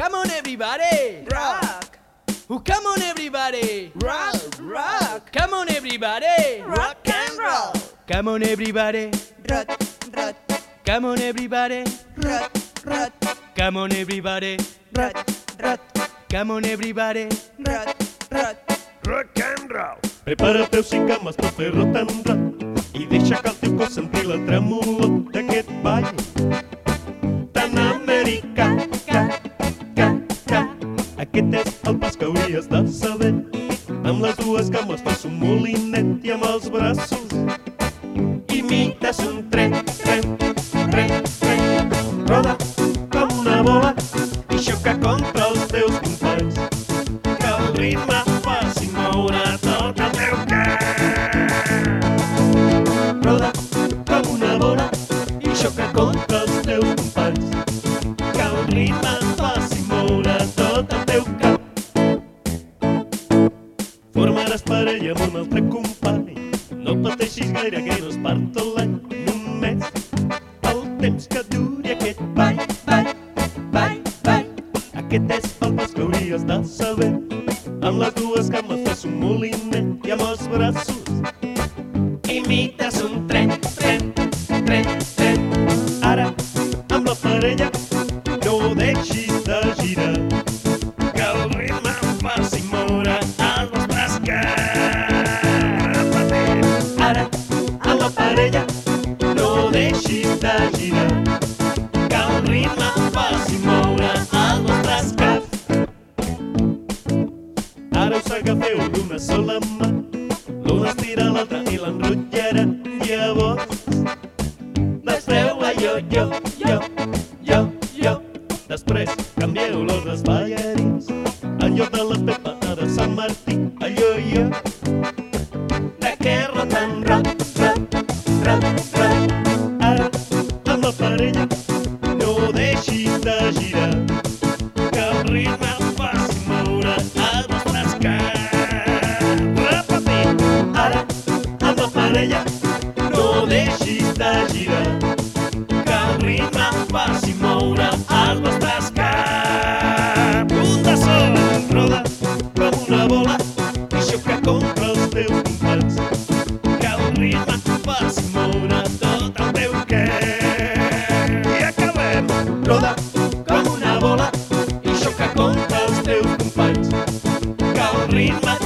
Come on everybody! Rock, Oh, come on everybody! rock, rock, Come on everybody! rock and roll. Come on everybody! Rot, rot, Come on everybody! rot, rot, Come on everybody! rot, rot, Come on everybody! rot, rot. Rock and roll. Prepara't teu cinc cames per fer rot and roll i deixa que el teu cos sentir la tremolor d'aquest ball tan americà. Amb les dues cames fas un molinet i amb els braços imites un tren, tren, tren, tren. Roda com una bola i xoca contra els teus companys que el ritme faci moure tot el teu cap. Roda com una bola i xoca contra els teus companys. Formaràs parella amb un altre company. No pateixis gaire que no es part l'any. Només el temps que duri aquest ball, ball, ball, ball. Aquest és el pas que hauries de saber. Amb les dues cames fas un molinet i amb els braços imites un Sola mà, l'una l'altra a roda com una bola i xoca contra els teus companys. Que el ritme faci moure tot el teu què. I acabem. Roda com una bola i xoca contra els teus companys. Que el ritme